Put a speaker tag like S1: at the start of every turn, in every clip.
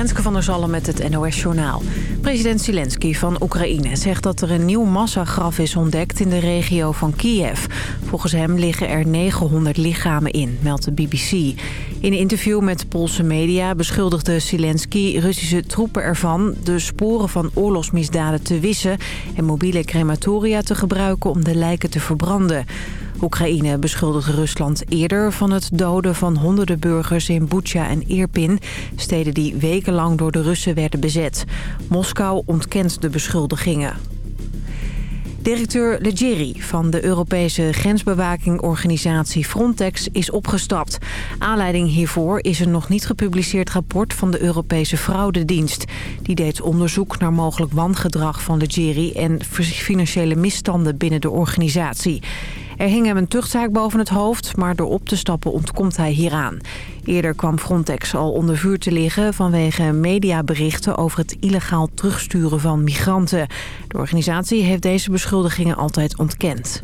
S1: Renske van der Zallen met het NOS Journaal. President Zelensky van Oekraïne zegt dat er een nieuw massagraf is ontdekt in de regio van Kiev. Volgens hem liggen er 900 lichamen in, meldt de BBC. In een interview met Poolse media beschuldigde Zelensky Russische troepen ervan... de sporen van oorlogsmisdaden te wissen en mobiele crematoria te gebruiken om de lijken te verbranden. Oekraïne beschuldigde Rusland eerder van het doden van honderden burgers in Bucha en Irpin, steden die wekenlang door de Russen werden bezet. Moskou ontkent de beschuldigingen. Directeur Leggeri van de Europese grensbewakingorganisatie Frontex is opgestapt. Aanleiding hiervoor is een nog niet gepubliceerd rapport van de Europese Fraudedienst. Die deed onderzoek naar mogelijk wangedrag van Leggeri en financiële misstanden binnen de organisatie. Er hing hem een tuchtzaak boven het hoofd, maar door op te stappen ontkomt hij hieraan. Eerder kwam Frontex al onder vuur te liggen vanwege mediaberichten over het illegaal terugsturen van migranten. De organisatie heeft deze beschuldigingen altijd ontkend.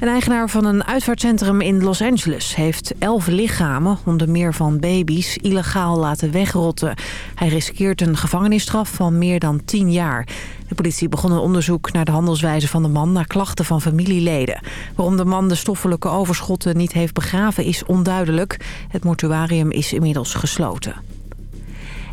S1: Een eigenaar van een uitvaartcentrum in Los Angeles heeft elf lichamen, onder meer van baby's, illegaal laten wegrotten. Hij riskeert een gevangenisstraf van meer dan tien jaar. De politie begon een onderzoek naar de handelswijze van de man naar klachten van familieleden. Waarom de man de stoffelijke overschotten niet heeft begraven is onduidelijk. Het mortuarium is inmiddels gesloten.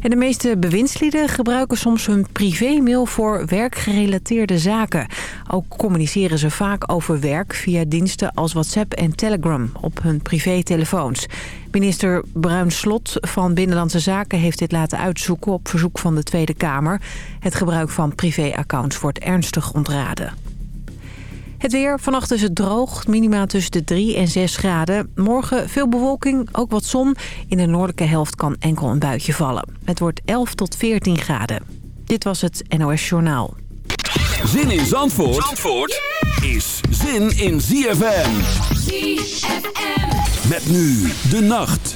S1: De meeste bewindslieden gebruiken soms hun privémail voor werkgerelateerde zaken. Ook communiceren ze vaak over werk via diensten als WhatsApp en Telegram op hun privételefoons. Minister Bruin Slot van Binnenlandse Zaken heeft dit laten uitzoeken op verzoek van de Tweede Kamer. Het gebruik van privéaccounts wordt ernstig ontraden. Het weer. Vannacht is het droog. Minima tussen de 3 en 6 graden. Morgen veel bewolking, ook wat zon. In de noordelijke helft kan enkel een buitje vallen. Het wordt 11 tot 14 graden. Dit was het NOS Journaal.
S2: Zin in Zandvoort, Zandvoort is zin in ZFM. ZFM. Met nu de nacht.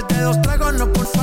S3: Después de dos tragos no
S4: por favor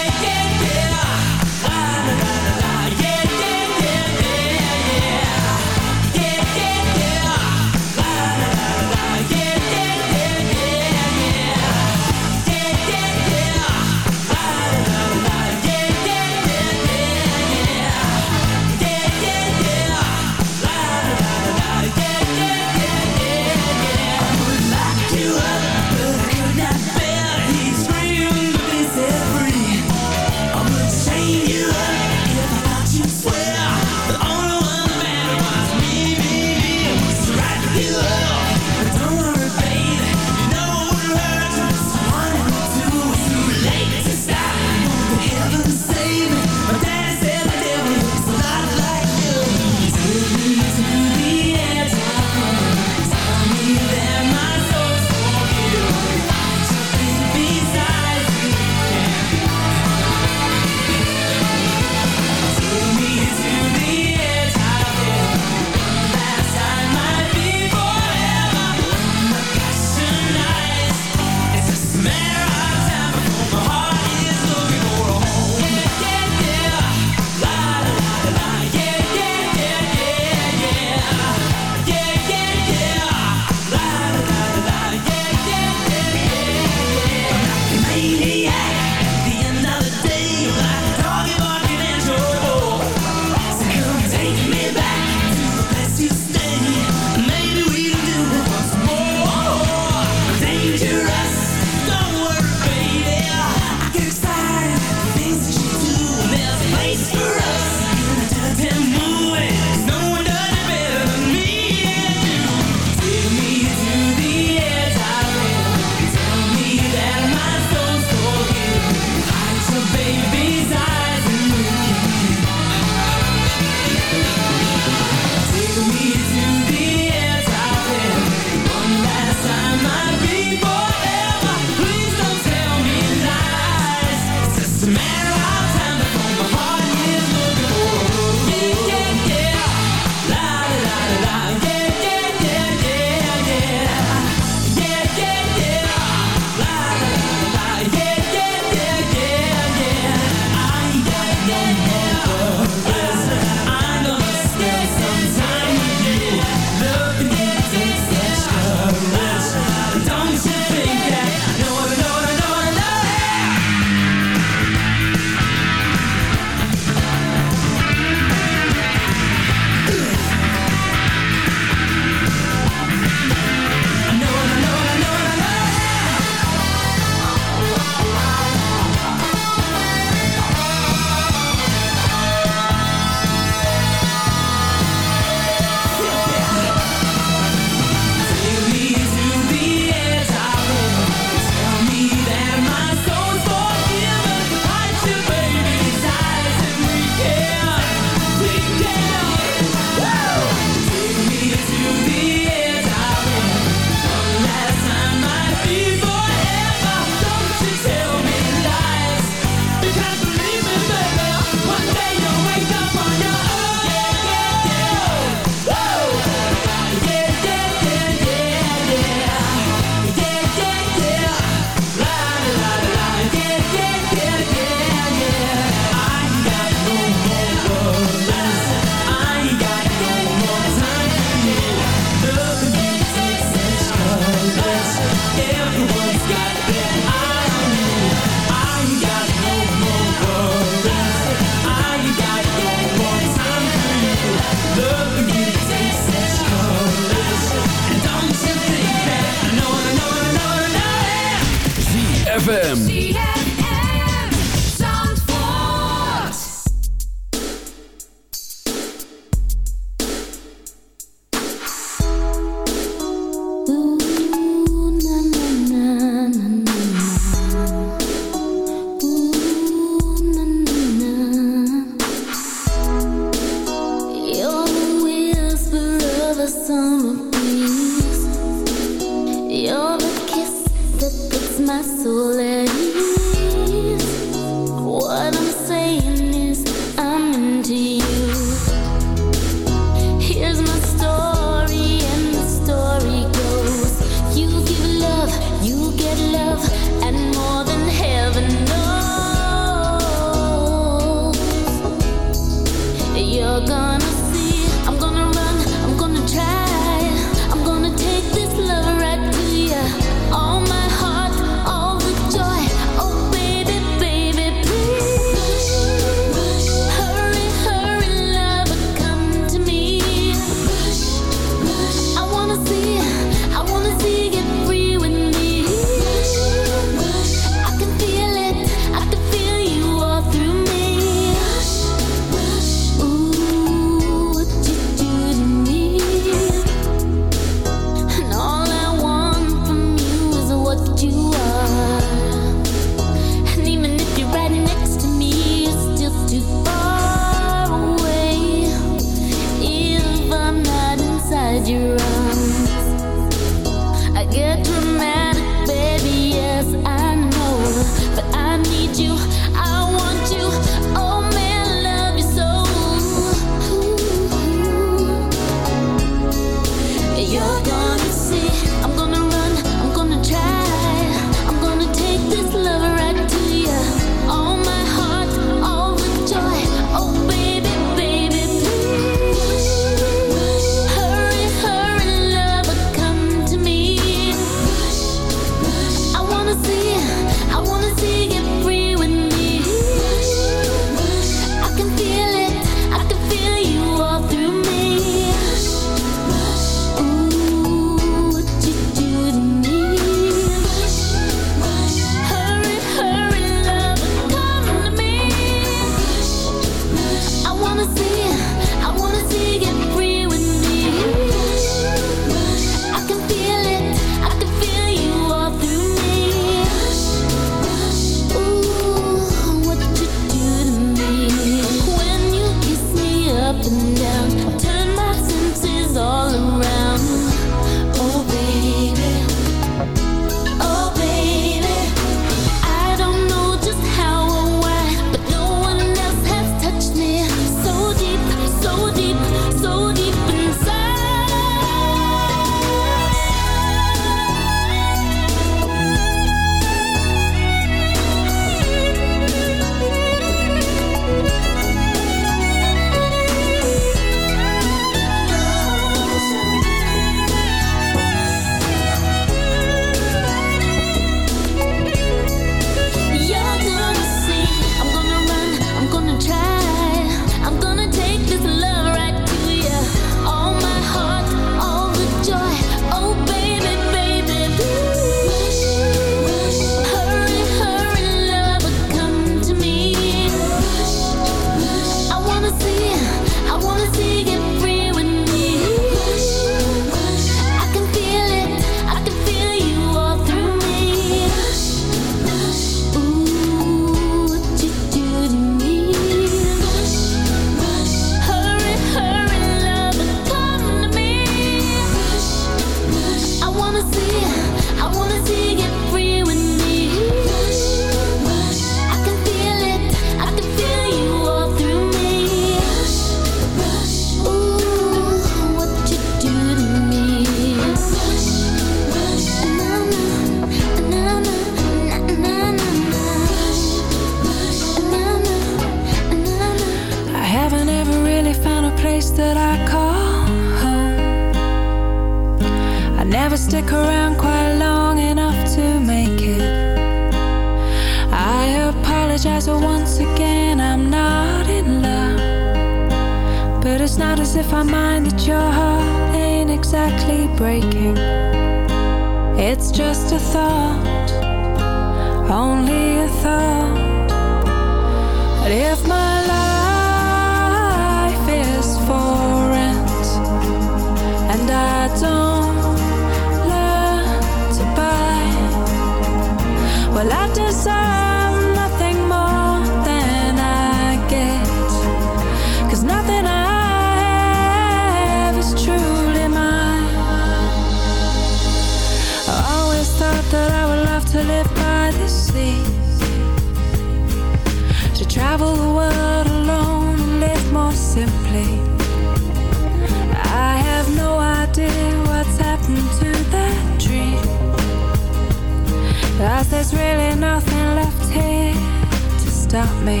S4: stop me.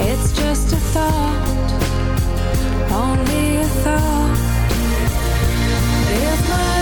S4: It's just a thought, only a thought. If my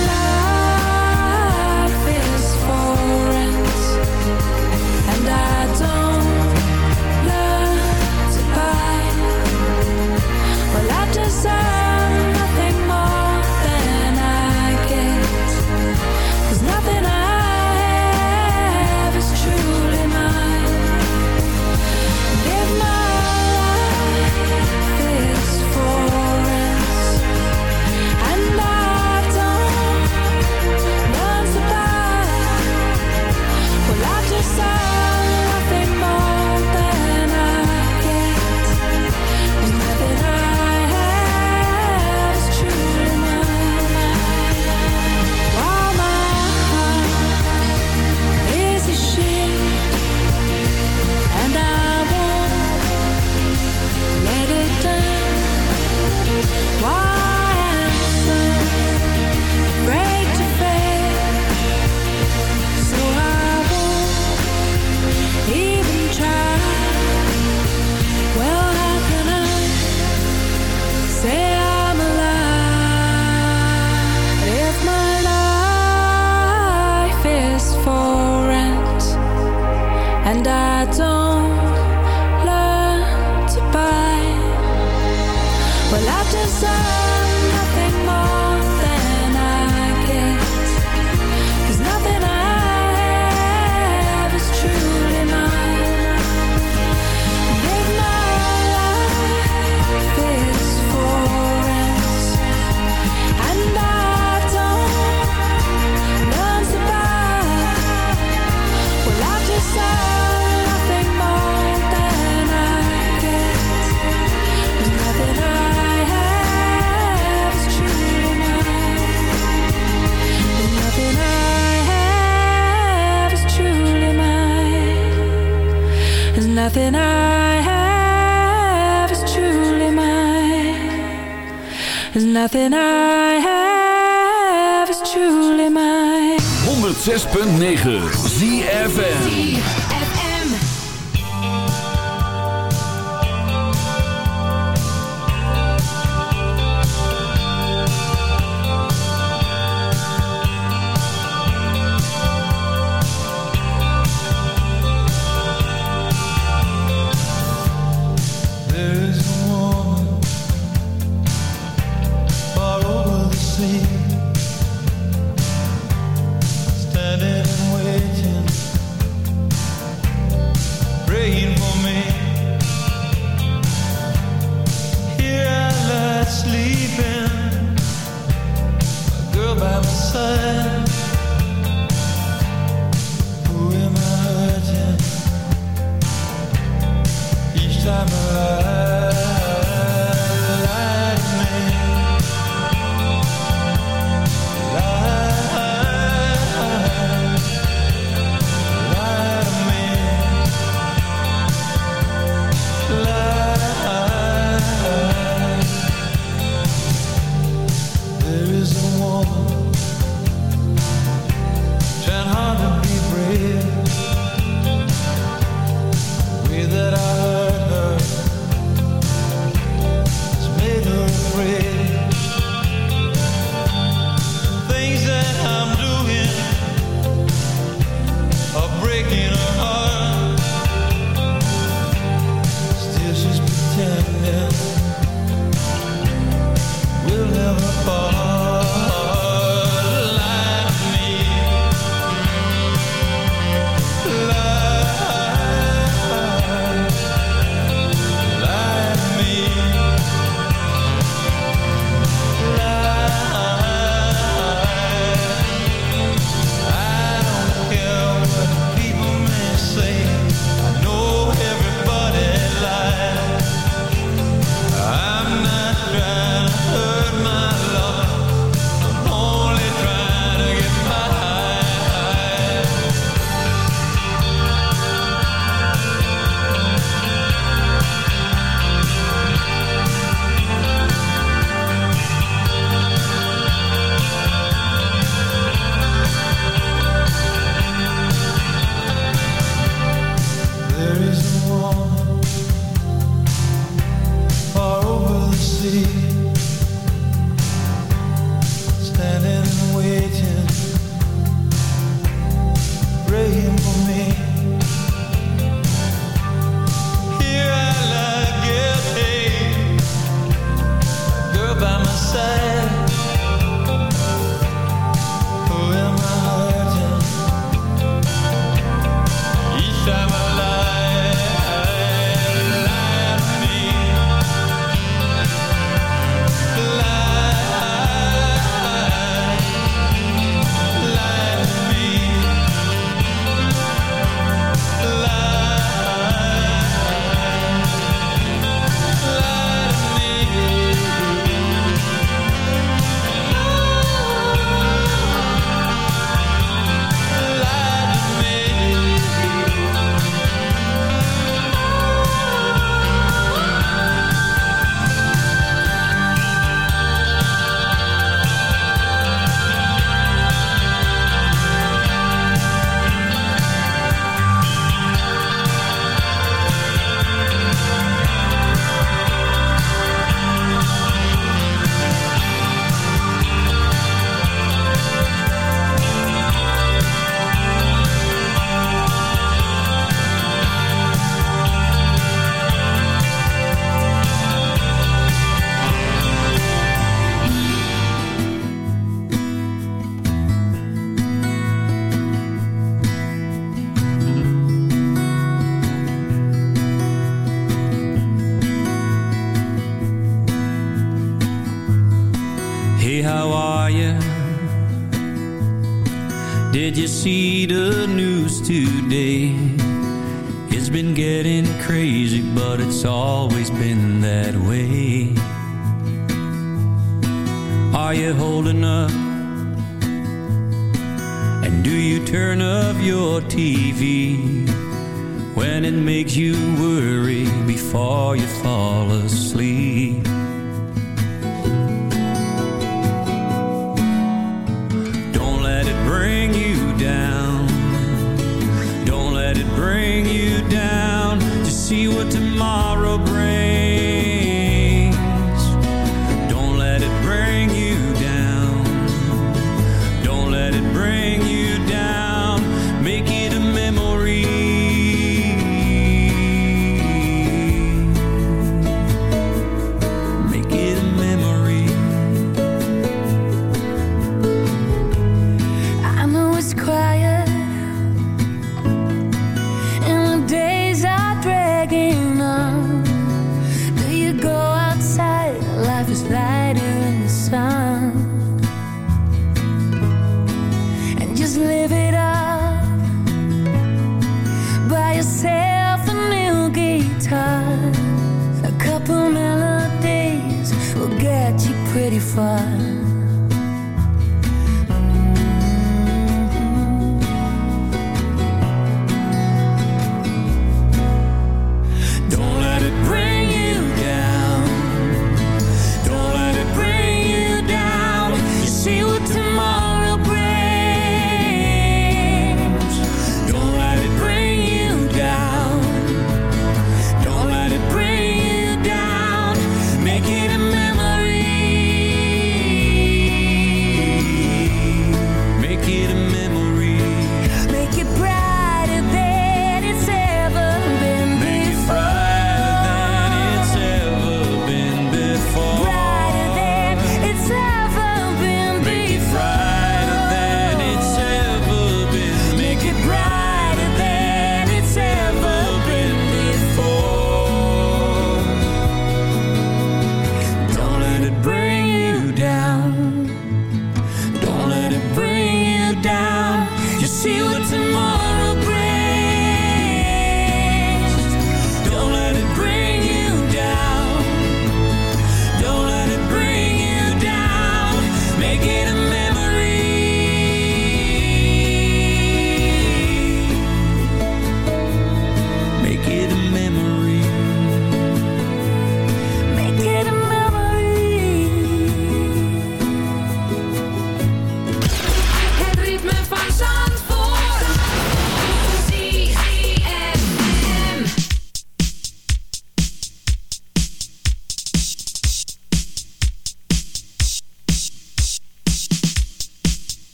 S5: 106.9 ZFN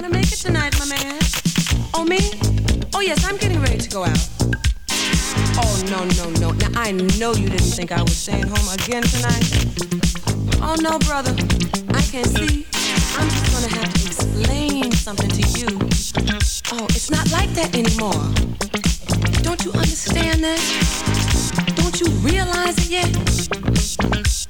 S2: gonna make it tonight, my man? Oh, me? Oh, yes, I'm getting ready to go out. Oh, no, no, no. Now, I know you didn't think I was staying home again tonight. Oh, no, brother. I can see. I'm just gonna have to explain something to you. Oh, it's not like that anymore. Don't you understand that? Don't you realize it yet?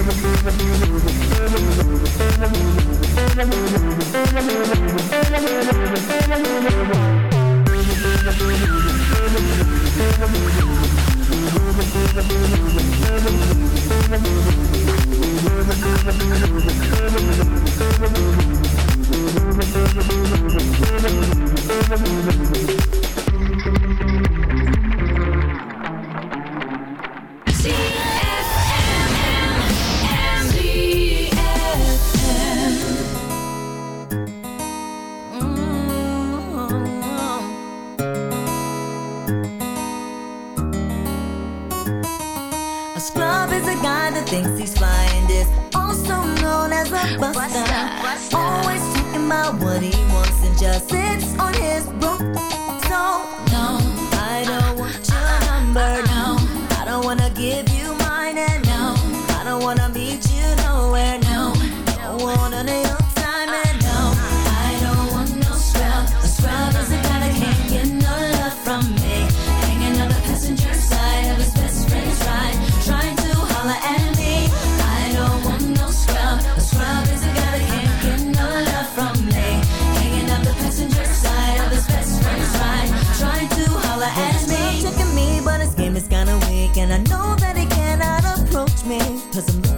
S6: Thank
S7: Thank Cause I'm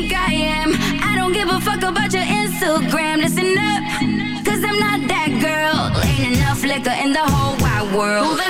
S8: think I am. I don't give a fuck about your Instagram. Listen up, cause I'm not that girl. Ain't enough liquor in the whole wide world.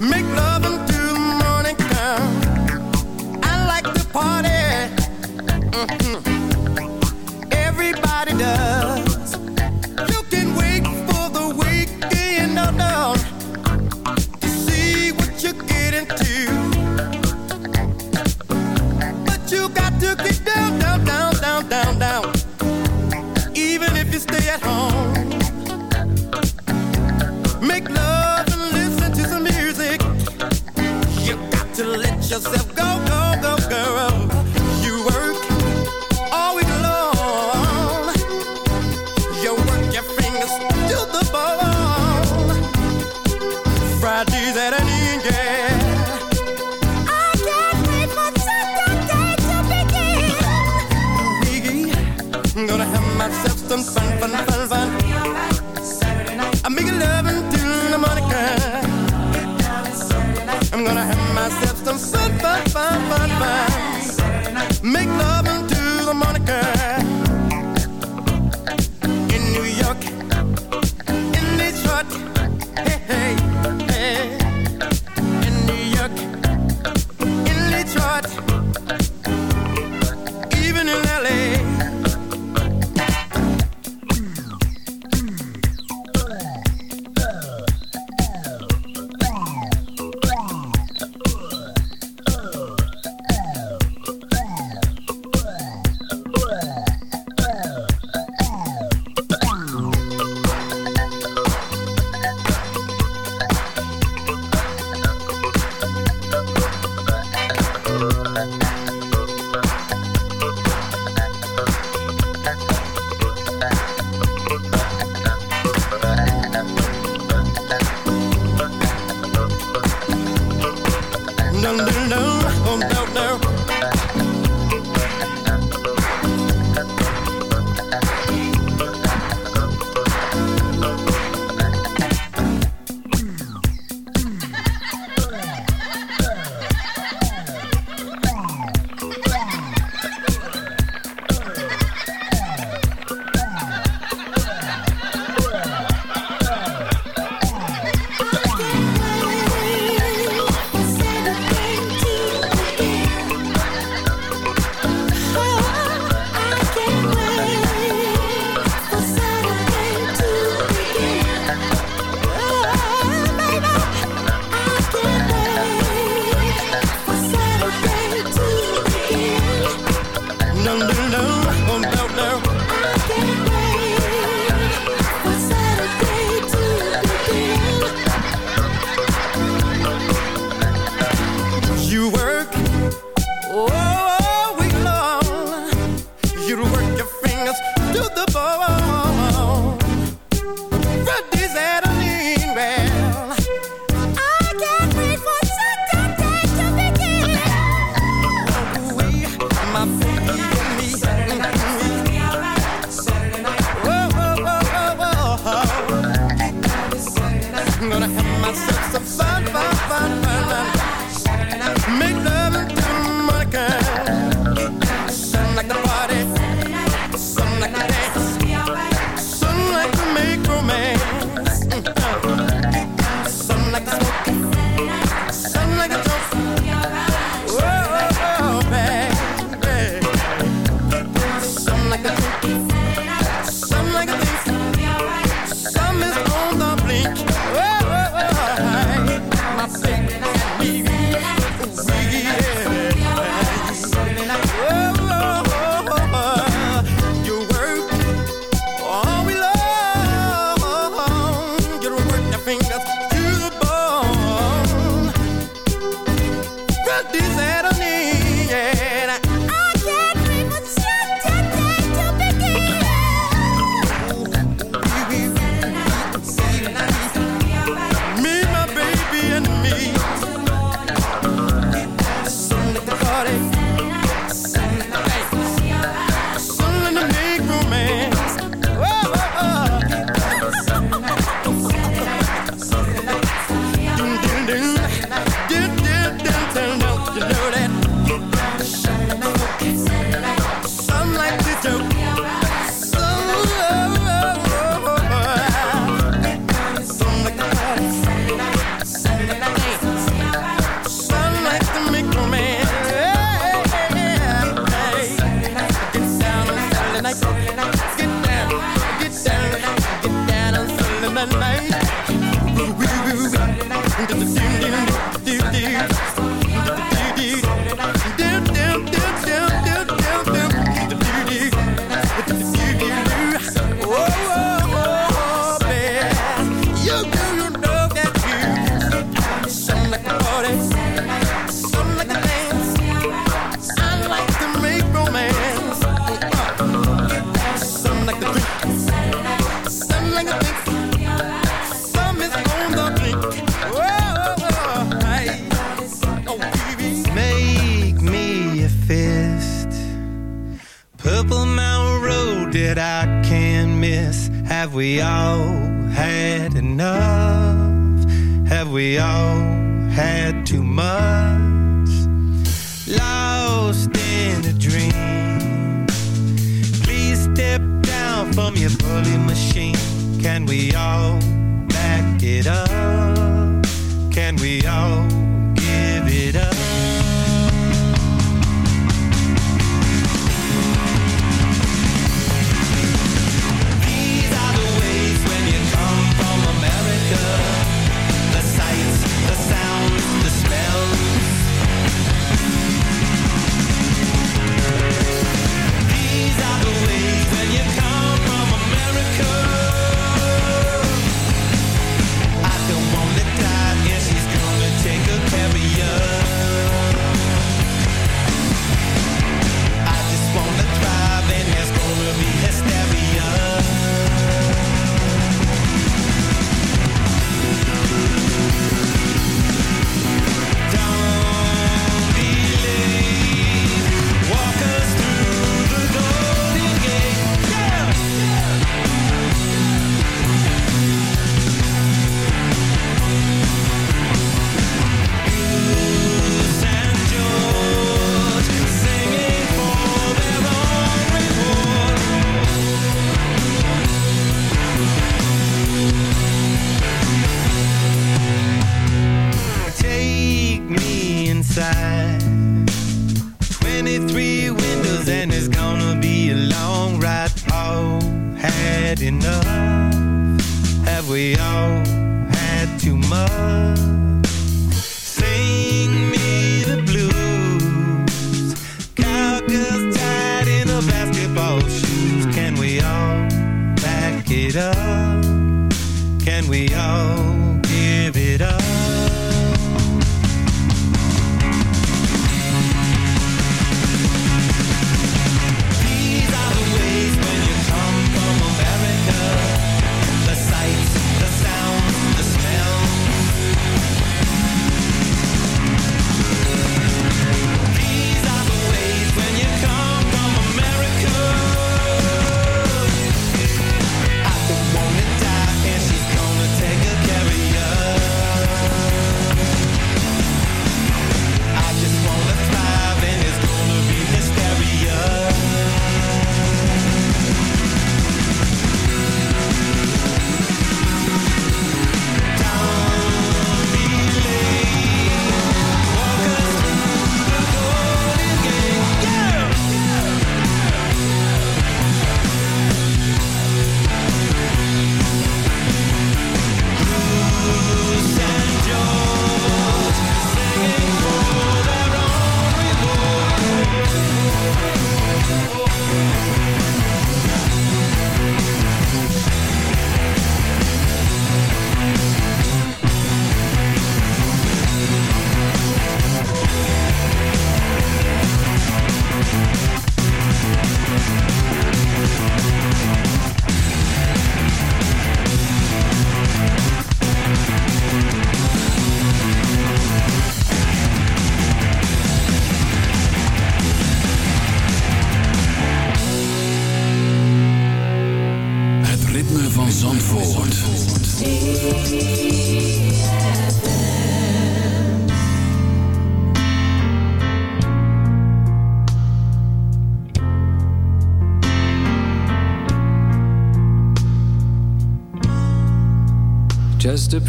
S9: Make no
S10: my